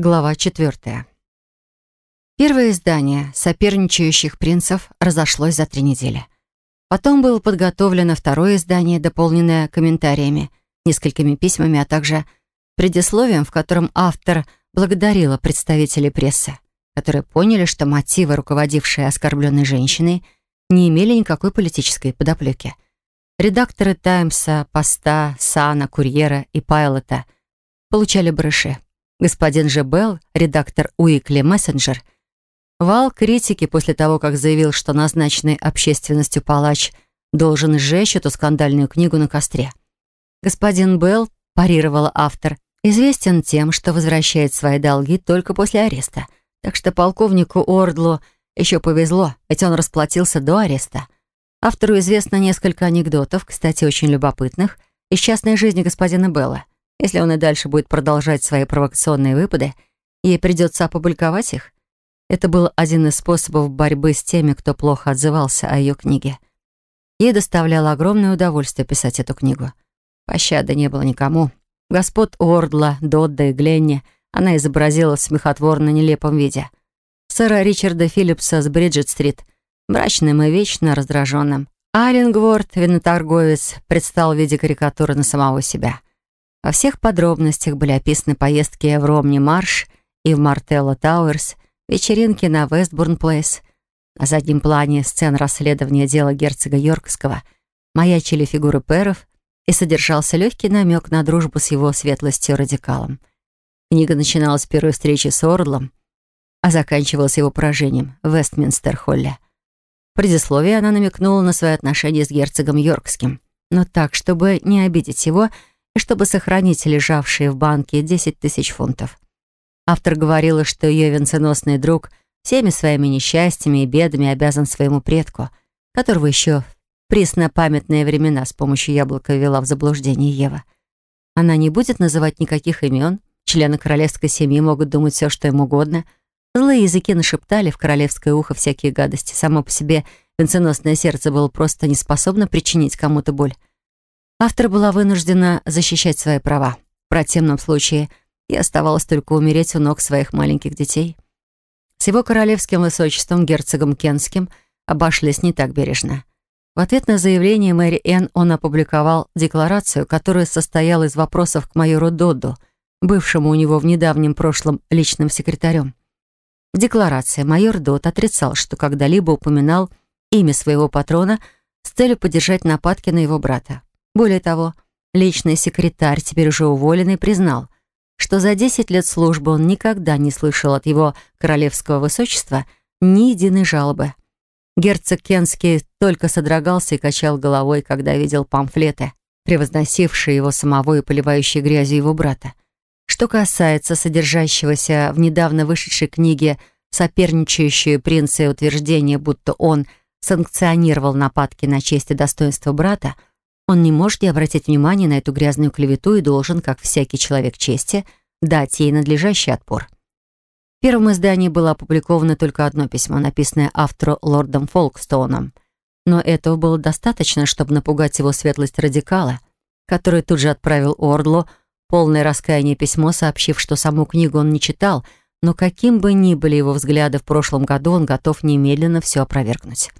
Глава четвертая. Первое издание «Соперничающих принцев» разошлось за три недели. Потом было подготовлено второе издание, дополненное комментариями, несколькими письмами, а также предисловием, в котором автор благодарила представителей прессы, которые поняли, что мотивы, руководившие оскорбленной женщиной, не имели никакой политической подоплеки. Редакторы «Таймса», «Поста», «Сана», «Курьера» и «Пайлота» получали брыши. Господин Же Белл, редактор Уикли Мессенджер, вал критики после того, как заявил, что назначенный общественностью палач должен сжечь эту скандальную книгу на костре. Господин Белл, парировал автор, известен тем, что возвращает свои долги только после ареста. Так что полковнику Ордлу еще повезло, ведь он расплатился до ареста. Автору известно несколько анекдотов, кстати, очень любопытных, из частной жизни господина Белла. Если он и дальше будет продолжать свои провокационные выпады, ей придется опубликовать их. Это был один из способов борьбы с теми, кто плохо отзывался о ее книге. Ей доставляло огромное удовольствие писать эту книгу. Пощады не было никому. Господ Уордла, Додда и Гленни она изобразила в смехотворно нелепом виде. Сэра Ричарда Филлипса с Бриджит-стрит, мрачным и вечно раздраженным. Аллингворд, виноторговец, предстал в виде карикатуры на самого себя. Во всех подробностях были описаны поездки в Ромни-Марш и в Мартелло Тауэрс, вечеринки на Вестбурн-Плейс. На заднем плане сцен расследования дела герцога Йоркского маячили фигуры перов и содержался легкий намек на дружбу с его светлостью-радикалом. Книга начиналась с первой встречи с Ордлом, а заканчивалась его поражением в Вестминстер-Холле. В предисловии она намекнула на свои отношения с герцогом Йоркским, но так, чтобы не обидеть его и чтобы сохранить лежавшие в банке 10 тысяч фунтов. Автор говорила, что ее венценосный друг всеми своими несчастьями и бедами обязан своему предку, которого еще в преснопамятные времена с помощью яблока ввела в заблуждение Ева. Она не будет называть никаких имен, члены королевской семьи могут думать все, что им угодно. Злые языки нашептали в королевское ухо всякие гадости. Само по себе венценосное сердце было просто не способно причинить кому-то боль. Автор была вынуждена защищать свои права. В противном случае ей оставалось только умереть у ног своих маленьких детей. С его королевским высочеством, герцогом Кенским, обошлись не так бережно. В ответ на заявление Мэри Энн он опубликовал декларацию, которая состояла из вопросов к майору Додду, бывшему у него в недавнем прошлом личным секретарем. В декларации майор Дод отрицал, что когда-либо упоминал имя своего патрона с целью поддержать нападки на его брата. Более того, личный секретарь, теперь уже уволенный, признал, что за 10 лет службы он никогда не слышал от его королевского высочества ни единой жалобы. Герцог Кенский только содрогался и качал головой, когда видел памфлеты, превозносившие его самого и поливающие грязью его брата. Что касается содержащегося в недавно вышедшей книге «Соперничающие принцы» утверждения, будто он санкционировал нападки на честь и достоинство брата, он не может не обратить внимания на эту грязную клевету и должен, как всякий человек чести, дать ей надлежащий отпор. В первом издании было опубликовано только одно письмо, написанное автору лордом Фолкстоуном. Но этого было достаточно, чтобы напугать его светлость радикала, который тут же отправил Ордлу полное раскаяние письмо, сообщив, что саму книгу он не читал, но каким бы ни были его взгляды в прошлом году, он готов немедленно все опровергнуть.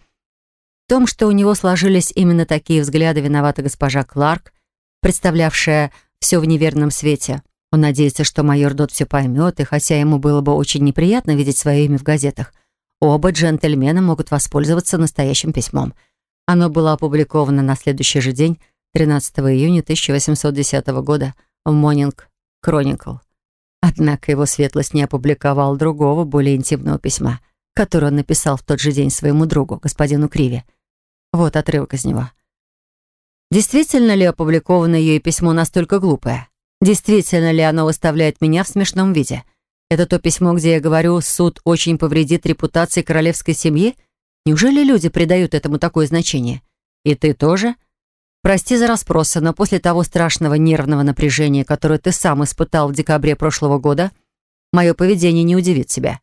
Том, что у него сложились именно такие взгляды, виновата госпожа Кларк, представлявшая все в неверном свете. Он надеется, что майор Дот все поймет, и хотя ему было бы очень неприятно видеть свое имя в газетах, оба джентльмена могут воспользоваться настоящим письмом. Оно было опубликовано на следующий же день, 13 июня 1810 года, в Монинг Кроникл. Однако его светлость не опубликовал другого, более интимного письма, которое он написал в тот же день своему другу, господину Криве. Вот отрывок из него. Действительно ли опубликованное ей письмо настолько глупое? Действительно ли оно выставляет меня в смешном виде? Это то письмо, где я говорю, суд очень повредит репутации королевской семьи? Неужели люди придают этому такое значение? И ты тоже? Прости за расспросы, но после того страшного нервного напряжения, которое ты сам испытал в декабре прошлого года, мое поведение не удивит тебя.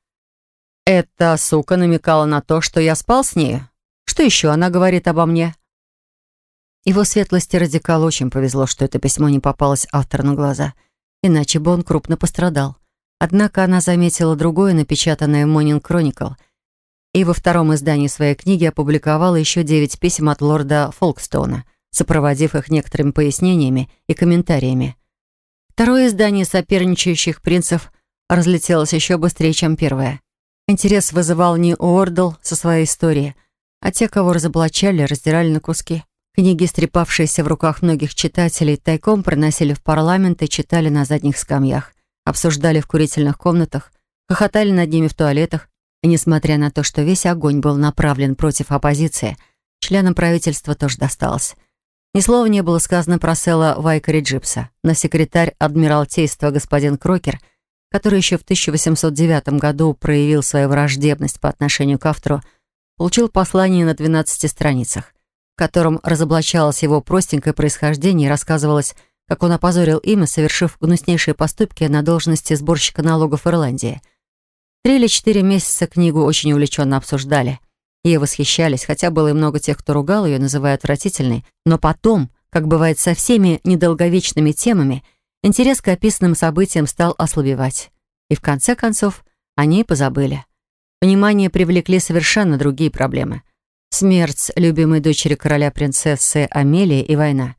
Эта сука намекала на то, что я спал с нею, что еще она говорит обо мне?» Его светлости радикал очень повезло, что это письмо не попалось автору на глаза, иначе бы он крупно пострадал. Однако она заметила другое, напечатанное в Morning Chronicle, и во втором издании своей книги опубликовала еще девять писем от лорда Фолкстоуна, сопроводив их некоторыми пояснениями и комментариями. Второе издание соперничающих принцев разлетелось еще быстрее, чем первое. Интерес вызывал не Уордл со своей историей, а те, кого разоблачали, раздирали на куски. Книги, стрепавшиеся в руках многих читателей, тайком проносили в парламент и читали на задних скамьях, обсуждали в курительных комнатах, хохотали над ними в туалетах, и несмотря на то, что весь огонь был направлен против оппозиции, членам правительства тоже досталось. Ни слова не было сказано про Села Вайкари Джипса, но секретарь Адмиралтейства господин Крокер, который еще в 1809 году проявил свою враждебность по отношению к автору, получил послание на 12 страницах в котором разоблачалось его простенькое происхождение и рассказывалось, как он опозорил имя, совершив гнуснейшие поступки на должности сборщика налогов Ирландии. Три или четыре месяца книгу очень увлеченно обсуждали. Ей восхищались, хотя было и много тех, кто ругал ее, называя отвратительной. Но потом, как бывает со всеми недолговечными темами, интерес к описанным событиям стал ослабевать. И в конце концов, они и позабыли. Внимание привлекли совершенно другие проблемы — Смерть любимой дочери короля-принцессы Амелии и война.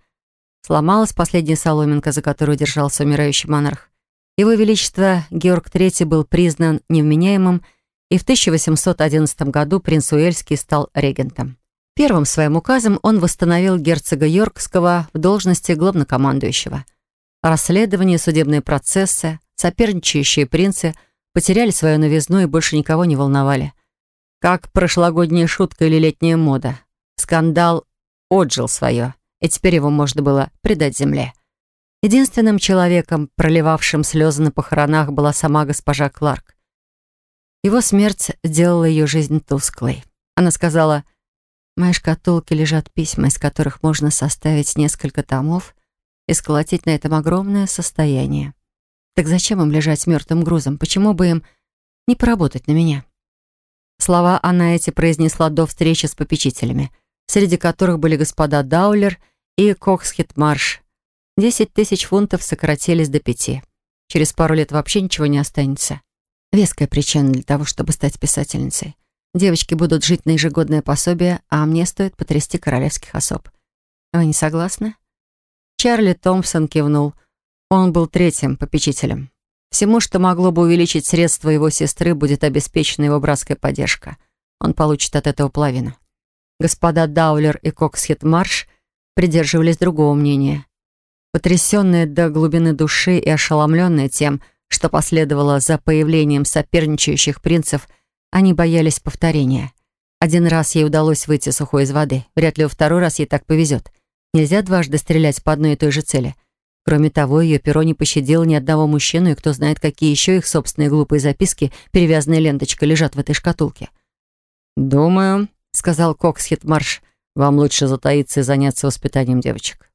Сломалась последняя соломинка, за которую держался умирающий монарх. Его Величество Георг III был признан невменяемым, и в 1811 году принц Уэльский стал регентом. Первым своим указом он восстановил герцога Йоркского в должности главнокомандующего. Расследования, судебные процессы, соперничающие принцы потеряли свою новизну и больше никого не волновали. Как прошлогодняя шутка или летняя мода. Скандал отжил свое, и теперь его можно было предать земле. Единственным человеком, проливавшим слезы на похоронах, была сама госпожа Кларк. Его смерть сделала ее жизнь тусклой. Она сказала, «В моей шкатулке лежат письма, из которых можно составить несколько томов и сколотить на этом огромное состояние. Так зачем им лежать мертвым грузом? Почему бы им не поработать на меня?» Слова она эти произнесла до встречи с попечителями, среди которых были господа Даулер и Коксхитмарш. Десять тысяч фунтов сократились до пяти. Через пару лет вообще ничего не останется. Веская причина для того, чтобы стать писательницей. Девочки будут жить на ежегодное пособие, а мне стоит потрясти королевских особ. Вы не согласны? Чарли Томпсон кивнул. Он был третьим попечителем. Всему, что могло бы увеличить средства его сестры, будет обеспечена его братская поддержка. Он получит от этого половину. Господа Даулер и Коксхит Марш придерживались другого мнения. Потрясенные до глубины души и ошеломленные тем, что последовало за появлением соперничающих принцев, они боялись повторения. Один раз ей удалось выйти сухой из воды. Вряд ли во второй раз ей так повезет. Нельзя дважды стрелять по одной и той же цели — Кроме того, ее перо не пощадило ни одного мужчину, и кто знает, какие еще их собственные глупые записки, перевязанные ленточкой, лежат в этой шкатулке. «Думаю», — сказал Кокс Хитмарш, «вам лучше затаиться и заняться воспитанием девочек».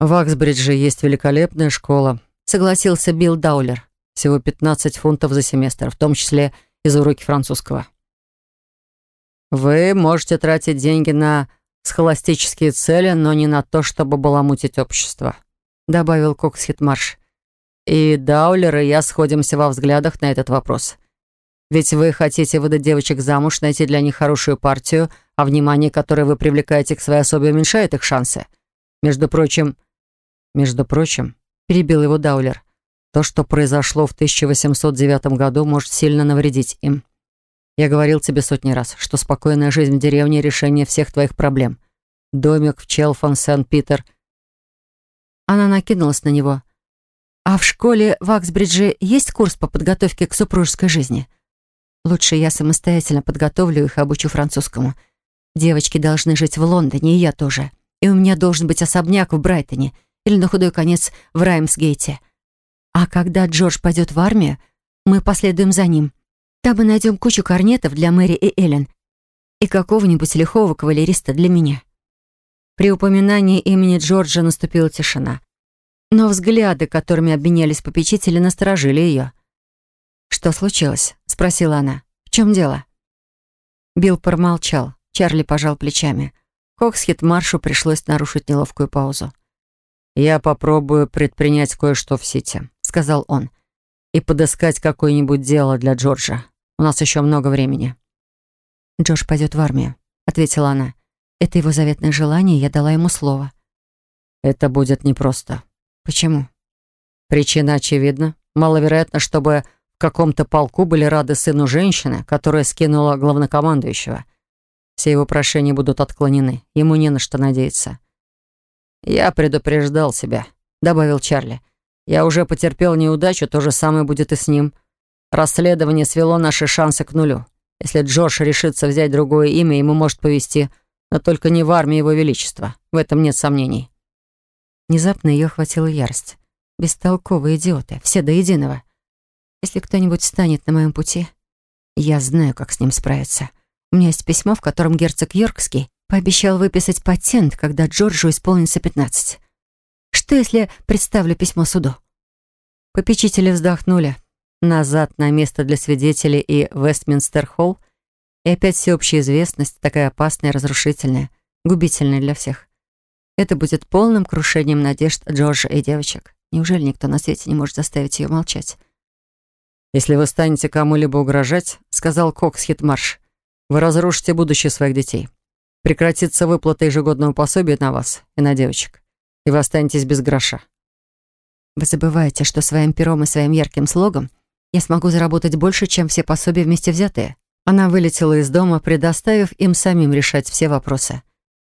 «В Аксбридже есть великолепная школа», — согласился Билл Даулер. «Всего 15 фунтов за семестр, в том числе и за уроки французского». «Вы можете тратить деньги на схоластические цели, но не на то, чтобы баламутить общество», — добавил Кокс Хитмарш. «И Даулер и я сходимся во взглядах на этот вопрос. Ведь вы хотите выдать девочек замуж, найти для них хорошую партию, а внимание, которое вы привлекаете к своей особе, уменьшает их шансы. Между прочим...» «Между прочим», — перебил его Даулер, «то, что произошло в 1809 году, может сильно навредить им». Я говорил тебе сотни раз, что спокойная жизнь в деревне — решение всех твоих проблем. Домик в Челфон, Сент-Питер. Она накинулась на него. А в школе в Аксбридже есть курс по подготовке к супружеской жизни? Лучше я самостоятельно подготовлю их и обучу французскому. Девочки должны жить в Лондоне, и я тоже. И у меня должен быть особняк в Брайтоне или на худой конец в Раймсгейте. А когда Джордж пойдет в армию, мы последуем за ним. Там мы найдем кучу корнетов для Мэри и Эллен и какого-нибудь лихого кавалериста для меня». При упоминании имени Джорджа наступила тишина. Но взгляды, которыми обменялись попечители, насторожили ее. «Что случилось?» — спросила она. «В чем дело?» Билл промолчал. Чарли пожал плечами. Коксхит Маршу пришлось нарушить неловкую паузу. «Я попробую предпринять кое-что в Сити», сказал он. «И подыскать какое-нибудь дело для Джорджа. У нас еще много времени». «Джордж пойдет в армию», — ответила она. «Это его заветное желание, я дала ему слово». «Это будет непросто». «Почему?» «Причина очевидна. Маловероятно, чтобы в каком-то полку были рады сыну женщины, которая скинула главнокомандующего. Все его прошения будут отклонены. Ему не на что надеяться». «Я предупреждал себя», — добавил Чарли. «Я уже потерпел неудачу, то же самое будет и с ним. Расследование свело наши шансы к нулю. Если Джордж решится взять другое имя, ему может повезти, но только не в армии его величества. В этом нет сомнений». Внезапно ее охватила ярость. Бестолковые идиоты, все до единого. Если кто-нибудь встанет на моем пути, я знаю, как с ним справиться. У меня есть письмо, в котором герцог Йоркский пообещал выписать патент, когда Джорджу исполнится 15. Что, если представлю письмо суду? Попечители вздохнули. Назад на место для свидетелей и Вестминстер-холл. И опять всеобщая известность, такая опасная, разрушительная, губительная для всех. Это будет полным крушением надежд Джорджа и девочек. Неужели никто на свете не может заставить ее молчать? «Если вы станете кому-либо угрожать, — сказал Кокс Хитмарш, — вы разрушите будущее своих детей. Прекратится выплата ежегодного пособия на вас и на девочек, и вы останетесь без гроша». Вы забываете, что своим пером и своим ярким слогом я смогу заработать больше, чем все пособия вместе взятые. Она вылетела из дома, предоставив им самим решать все вопросы.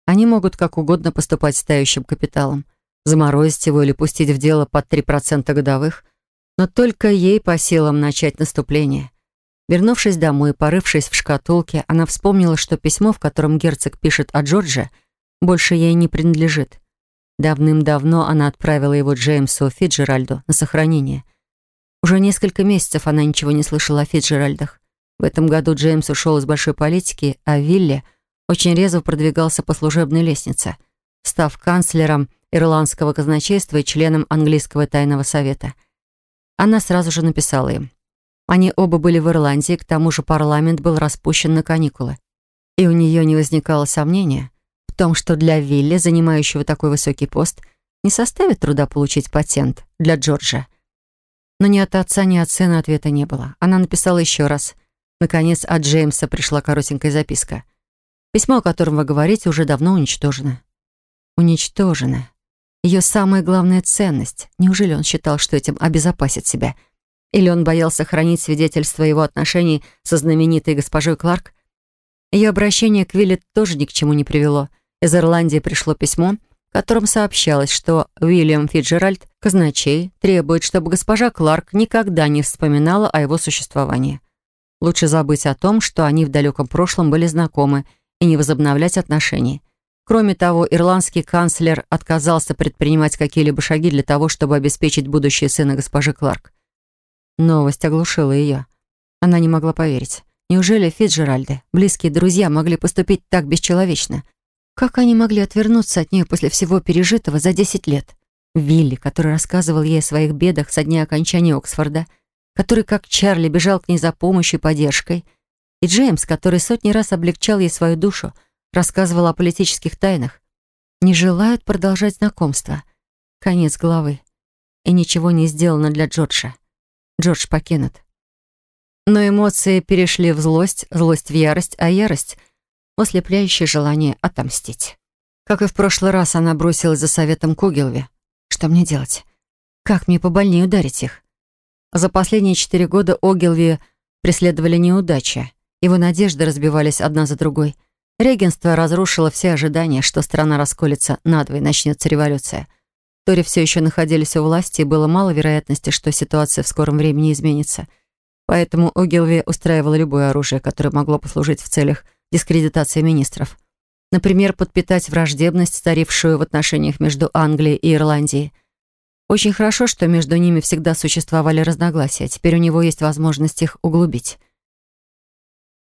Они могут как угодно поступать с тающим капиталом заморозить его или пустить в дело под 3% годовых, но только ей по силам начать наступление. Вернувшись домой и порывшись в шкатулке, она вспомнила, что письмо, в котором герцог пишет о Джордже, больше ей не принадлежит. Давным-давно она отправила его Джеймсу Фиджеральду на сохранение. Уже несколько месяцев она ничего не слышала о Фиджеральдах. В этом году Джеймс ушел из большой политики, а Вилли очень резво продвигался по служебной лестнице, став канцлером ирландского казначейства и членом английского тайного совета. Она сразу же написала им. Они оба были в Ирландии, к тому же парламент был распущен на каникулы. И у нее не возникало сомнения в том, что для Вилли, занимающего такой высокий пост, не составит труда получить патент для Джорджа. Но ни от отца, ни от сына ответа не было. Она написала еще раз. Наконец, от Джеймса пришла коротенькая записка. Письмо, о котором вы говорите, уже давно уничтожено. Уничтожено. Ее самая главная ценность. Неужели он считал, что этим обезопасит себя? Или он боялся хранить свидетельство его отношений со знаменитой госпожой Кларк? Ее обращение к Виллет тоже ни к чему не привело. Из Ирландии пришло письмо, котором сообщалось, что Уильям Фиджеральд, казначей, требует, чтобы госпожа Кларк никогда не вспоминала о его существовании. Лучше забыть о том, что они в далеком прошлом были знакомы, и не возобновлять отношения. Кроме того, ирландский канцлер отказался предпринимать какие-либо шаги для того, чтобы обеспечить будущее сына госпожи Кларк. Новость оглушила ее. Она не могла поверить. Неужели Фитджеральды, близкие друзья, могли поступить так бесчеловечно? Как они могли отвернуться от нее после всего пережитого за 10 лет? Вилли, который рассказывал ей о своих бедах со дня окончания Оксфорда, который, как Чарли, бежал к ней за помощью и поддержкой, и Джеймс, который сотни раз облегчал ей свою душу, рассказывала о политических тайнах. Не желают продолжать знакомство. Конец главы. И ничего не сделано для Джорджа. Джордж покинут. Но эмоции перешли в злость, злость в ярость, а ярость — ослепляющее желание отомстить. Как и в прошлый раз, она бросилась за советом Кугелви. Что мне делать? Как мне побольнее ударить их? За последние четыре года Огилви преследовали неудачи. Его надежды разбивались одна за другой — Регенство разрушило все ожидания, что страна расколется надвое и начнется революция. Тори все еще находились у власти, и было мало вероятности, что ситуация в скором времени изменится. Поэтому Огилви устраивал любое оружие, которое могло послужить в целях дискредитации министров. Например, подпитать враждебность, старившую в отношениях между Англией и Ирландией. Очень хорошо, что между ними всегда существовали разногласия. Теперь у него есть возможность их углубить.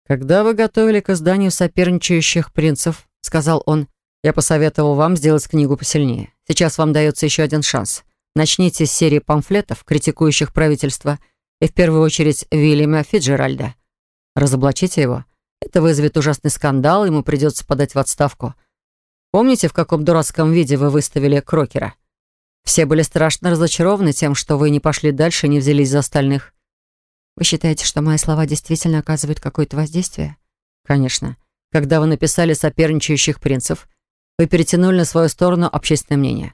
«Когда вы готовили к изданию соперничающих принцев, — сказал он, — я посоветовал вам сделать книгу посильнее. Сейчас вам дается еще один шанс. Начните с серии памфлетов, критикующих правительство, и в первую очередь Вильяма Фиджеральда. Разоблачите его. Это вызовет ужасный скандал, ему придется подать в отставку. Помните, в каком дурацком виде вы выставили Крокера? Все были страшно разочарованы тем, что вы не пошли дальше и не взялись за остальных. Вы считаете, что мои слова действительно оказывают какое-то воздействие? Конечно. Когда вы написали соперничающих принцев, вы перетянули на свою сторону общественное мнение.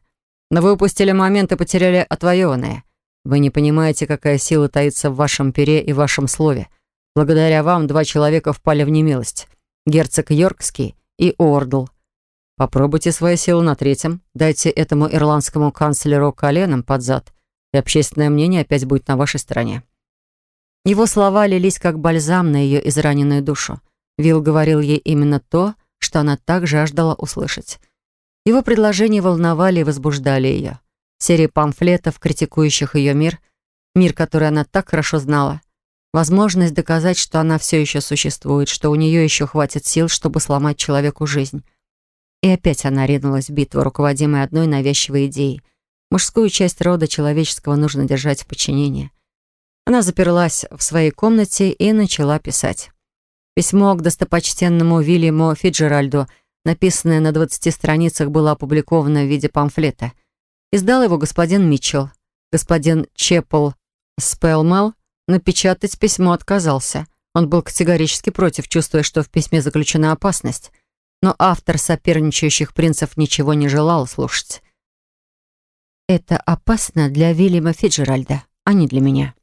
Но вы упустили момент и потеряли отвоеванное. Вы не понимаете, какая сила таится в вашем пере и вашем слове. Благодаря вам два человека впали в немилость. Герцог Йоркский и Ордл. Попробуйте свои силы на третьем, дайте этому ирландскому канцлеру коленом под зад, и общественное мнение опять будет на вашей стороне. Его слова лились как бальзам на ее израненную душу. Вилл говорил ей именно то, что она так жаждала услышать. Его предложения волновали и возбуждали ее. Серия памфлетов, критикующих ее мир, мир, который она так хорошо знала. Возможность доказать, что она все еще существует, что у нее еще хватит сил, чтобы сломать человеку жизнь. И опять она ринулась в битву, руководимой одной навязчивой идеей. Мужскую часть рода человеческого нужно держать в подчинении. Она заперлась в своей комнате и начала писать. Письмо к достопочтенному Вильяму Фиджеральду, написанное на 20 страницах, было опубликовано в виде памфлета. Издал его господин Митчелл. Господин Чеппел Спелмел напечатать письмо отказался. Он был категорически против, чувствуя, что в письме заключена опасность. Но автор соперничающих принцев ничего не желал слушать. «Это опасно для Вильяма Фиджеральда, а не для меня».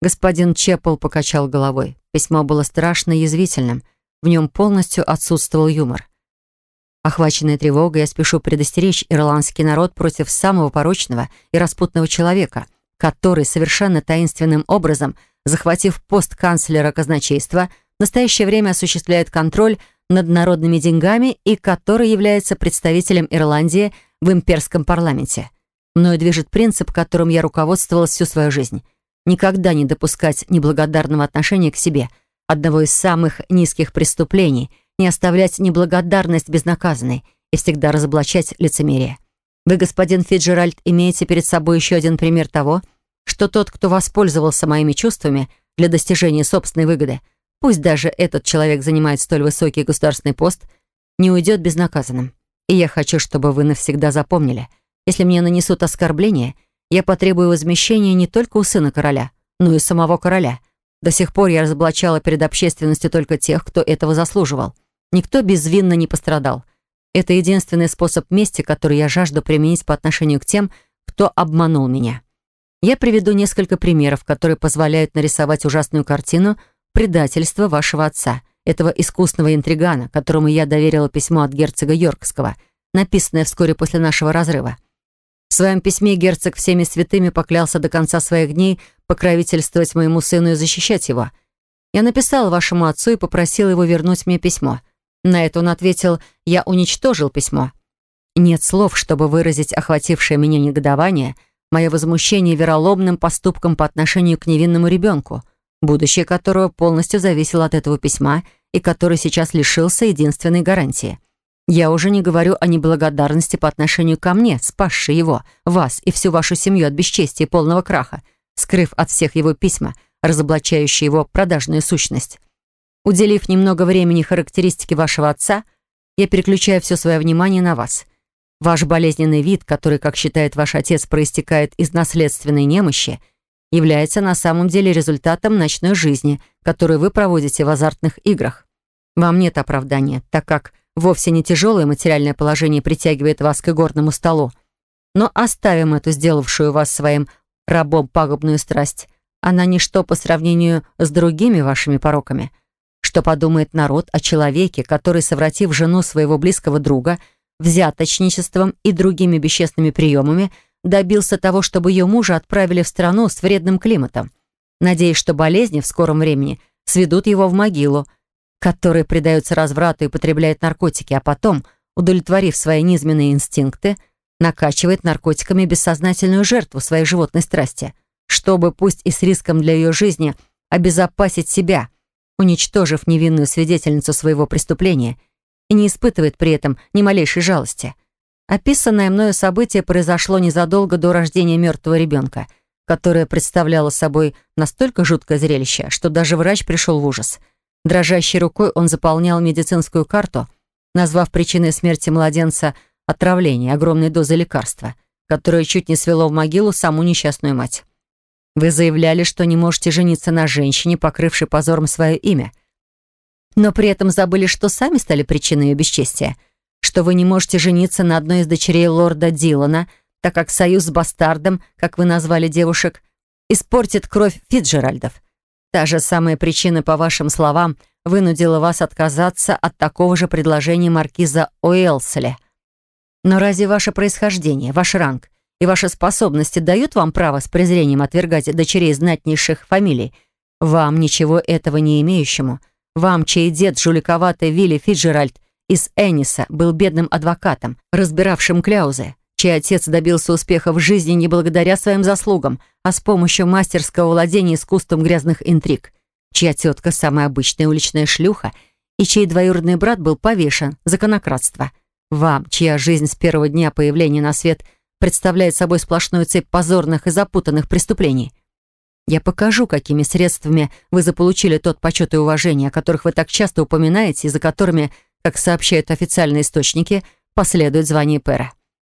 Господин Чеппел покачал головой. Письмо было страшно язвительным. В нем полностью отсутствовал юмор. Охваченная тревогой, я спешу предостеречь ирландский народ против самого порочного и распутного человека, который совершенно таинственным образом, захватив пост канцлера казначейства, в настоящее время осуществляет контроль над народными деньгами и который является представителем Ирландии в имперском парламенте. Мною движет принцип, которым я руководствовалась всю свою жизнь — никогда не допускать неблагодарного отношения к себе, одного из самых низких преступлений, не оставлять неблагодарность безнаказанной и всегда разоблачать лицемерие. Вы, господин Фиджеральд, имеете перед собой еще один пример того, что тот, кто воспользовался моими чувствами для достижения собственной выгоды, пусть даже этот человек занимает столь высокий государственный пост, не уйдет безнаказанным. И я хочу, чтобы вы навсегда запомнили, если мне нанесут оскорбление — я потребую возмещения не только у сына короля, но и самого короля. До сих пор я разоблачала перед общественностью только тех, кто этого заслуживал. Никто безвинно не пострадал. Это единственный способ мести, который я жажду применить по отношению к тем, кто обманул меня. Я приведу несколько примеров, которые позволяют нарисовать ужасную картину предательства вашего отца, этого искусного интригана, которому я доверила письмо от герцога Йоркского, написанное вскоре после нашего разрыва. В своем письме герцог всеми святыми поклялся до конца своих дней покровительствовать моему сыну и защищать его. Я написал вашему отцу и попросил его вернуть мне письмо. На это он ответил «Я уничтожил письмо». Нет слов, чтобы выразить охватившее меня негодование, мое возмущение вероломным поступком по отношению к невинному ребенку, будущее которого полностью зависело от этого письма и который сейчас лишился единственной гарантии — я уже не говорю о неблагодарности по отношению ко мне, спасшей его, вас и всю вашу семью от бесчестия и полного краха, скрыв от всех его письма, разоблачающие его продажную сущность. Уделив немного времени характеристике вашего отца, я переключаю все свое внимание на вас. Ваш болезненный вид, который, как считает ваш отец, проистекает из наследственной немощи, является на самом деле результатом ночной жизни, которую вы проводите в азартных играх. Вам нет оправдания, так как Вовсе не тяжелое материальное положение притягивает вас к игорному столу. Но оставим эту сделавшую вас своим рабом пагубную страсть. Она ничто по сравнению с другими вашими пороками. Что подумает народ о человеке, который, совратив жену своего близкого друга, взяточничеством и другими бесчестными приемами, добился того, чтобы ее мужа отправили в страну с вредным климатом, надеясь, что болезни в скором времени сведут его в могилу, который предается разврату и потребляет наркотики, а потом, удовлетворив свои низменные инстинкты, накачивает наркотиками бессознательную жертву своей животной страсти, чтобы, пусть и с риском для ее жизни, обезопасить себя, уничтожив невинную свидетельницу своего преступления и не испытывает при этом ни малейшей жалости. Описанное мною событие произошло незадолго до рождения мертвого ребенка, которое представляло собой настолько жуткое зрелище, что даже врач пришел в ужас – Дрожащей рукой он заполнял медицинскую карту, назвав причиной смерти младенца отравление огромной дозы лекарства, которое чуть не свело в могилу саму несчастную мать. Вы заявляли, что не можете жениться на женщине, покрывшей позором свое имя. Но при этом забыли, что сами стали причиной ее бесчестия. Что вы не можете жениться на одной из дочерей лорда Дилана, так как союз с бастардом, как вы назвали девушек, испортит кровь Фитджеральдов. Та же самая причина, по вашим словам, вынудила вас отказаться от такого же предложения маркиза Уэлсли. Но разве ваше происхождение, ваш ранг и ваши способности дают вам право с презрением отвергать дочерей знатнейших фамилий? Вам, ничего этого не имеющему, вам, чей дед, жуликоватый Вилли Фиджеральд из Энниса, был бедным адвокатом, разбиравшим кляузы, чей отец добился успеха в жизни не благодаря своим заслугам, а с помощью мастерского владения искусством грязных интриг, чья тетка самая обычная уличная шлюха и чей двоюродный брат был повешен за конократство. Вам, чья жизнь с первого дня появления на свет представляет собой сплошную цепь позорных и запутанных преступлений. Я покажу, какими средствами вы заполучили тот почет и уважение, о которых вы так часто упоминаете и за которыми, как сообщают официальные источники, последует звание пэра.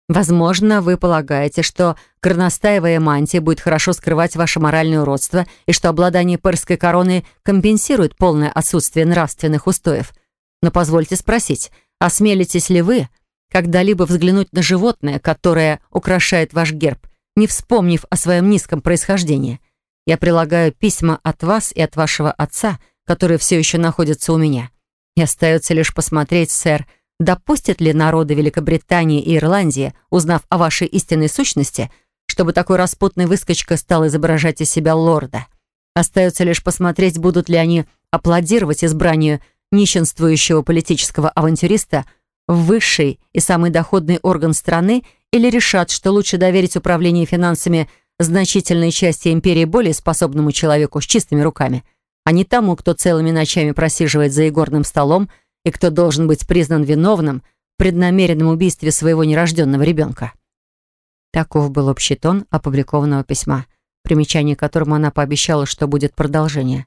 Возможно, вы полагаете, что горностаевая мантия будет хорошо скрывать ваше моральное уродство и что обладание перской короной компенсирует полное отсутствие нравственных устоев. Но позвольте спросить, осмелитесь ли вы когда-либо взглянуть на животное, которое украшает ваш герб, не вспомнив о своем низком происхождении? Я прилагаю письма от вас и от вашего отца, которые все еще находятся у меня. И остается лишь посмотреть, сэр, допустят ли народы Великобритании и Ирландии, узнав о вашей истинной сущности, чтобы такой распутный выскочка стал изображать из себя лорда. Остается лишь посмотреть, будут ли они аплодировать избранию нищенствующего политического авантюриста в высший и самый доходный орган страны или решат, что лучше доверить управление финансами значительной части империи более способному человеку с чистыми руками, а не тому, кто целыми ночами просиживает за игорным столом и кто должен быть признан виновным в преднамеренном убийстве своего нерожденного ребенка. Таков был общий тон опубликованного письма, примечание которому она пообещала, что будет продолжение.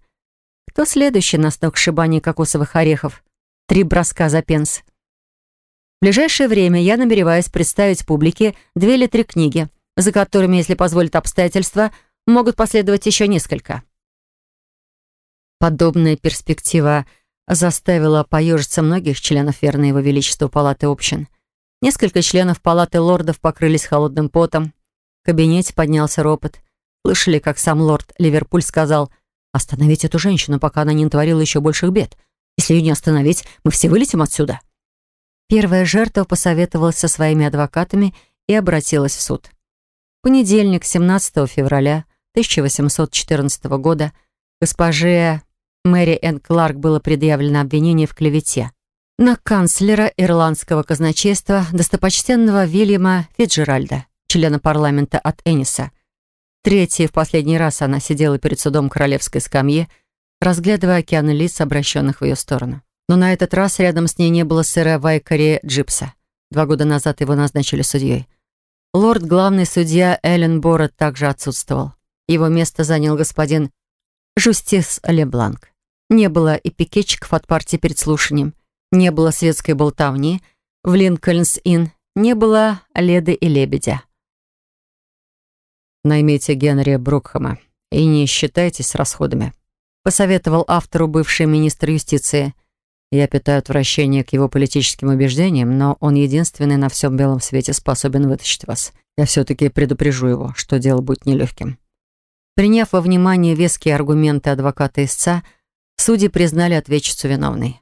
Кто следующий на сногсшибании кокосовых орехов? Три броска за пенс. В ближайшее время я намереваюсь представить публике две или три книги, за которыми, если позволят обстоятельства, могут последовать еще несколько. Подобная перспектива заставила поежиться многих членов верной его величеству палаты общин. Несколько членов палаты лордов покрылись холодным потом. В кабинете поднялся ропот. Слышали, как сам лорд Ливерпуль сказал «Остановить эту женщину, пока она не натворила еще больших бед. Если ее не остановить, мы все вылетим отсюда». Первая жертва посоветовалась со своими адвокатами и обратилась в суд. Понедельник, 17 февраля 1814 года, госпоже Мэри Энн Кларк было предъявлено обвинение в клевете на канцлера ирландского казначейства достопочтенного Вильяма Фиджеральда, члена парламента от Энниса. Третий в последний раз она сидела перед судом королевской скамьи, разглядывая океаны лиц, обращенных в ее сторону. Но на этот раз рядом с ней не было сэра Вайкари Джипса. Два года назад его назначили судьей. Лорд главный судья Эллен Борот также отсутствовал. Его место занял господин Жустис Лебланк. Не было и пикетчиков от партии перед слушанием, не было светской болтовни в Линкольнс-Инн, не было Леды и Лебедя. «Наймите Генри Брукхама и не считайтесь расходами», посоветовал автору бывший министр юстиции. «Я питаю отвращение к его политическим убеждениям, но он единственный на всем белом свете способен вытащить вас. Я все-таки предупрежу его, что дело будет нелегким». Приняв во внимание веские аргументы адвоката истца, Судьи признали ответчицу виновной.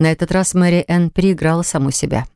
На этот раз Мэри Энн переиграла саму себя.